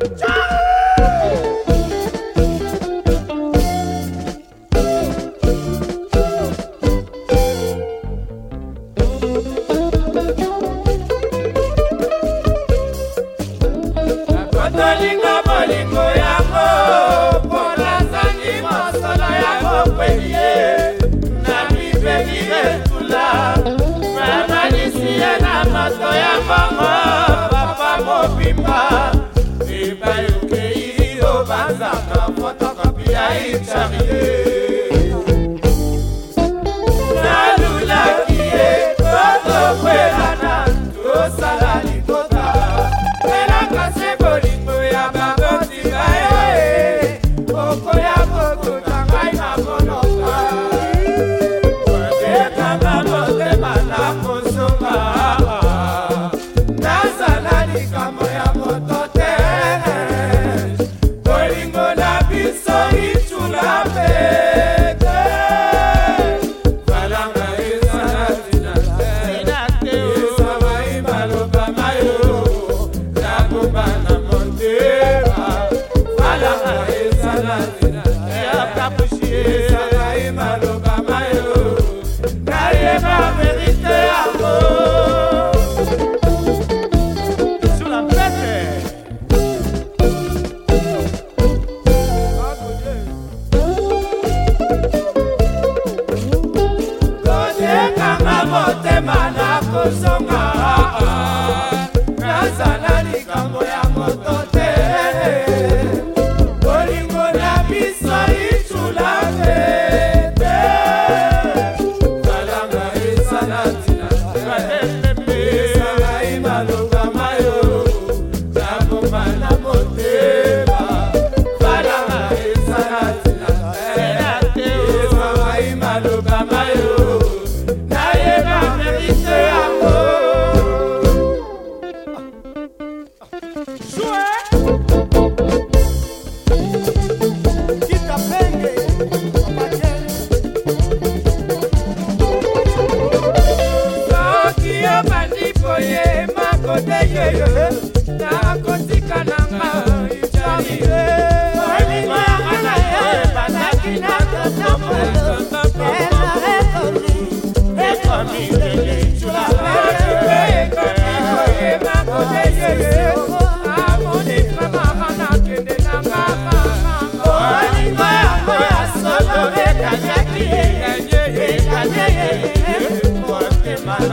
Charlie! Fotokopi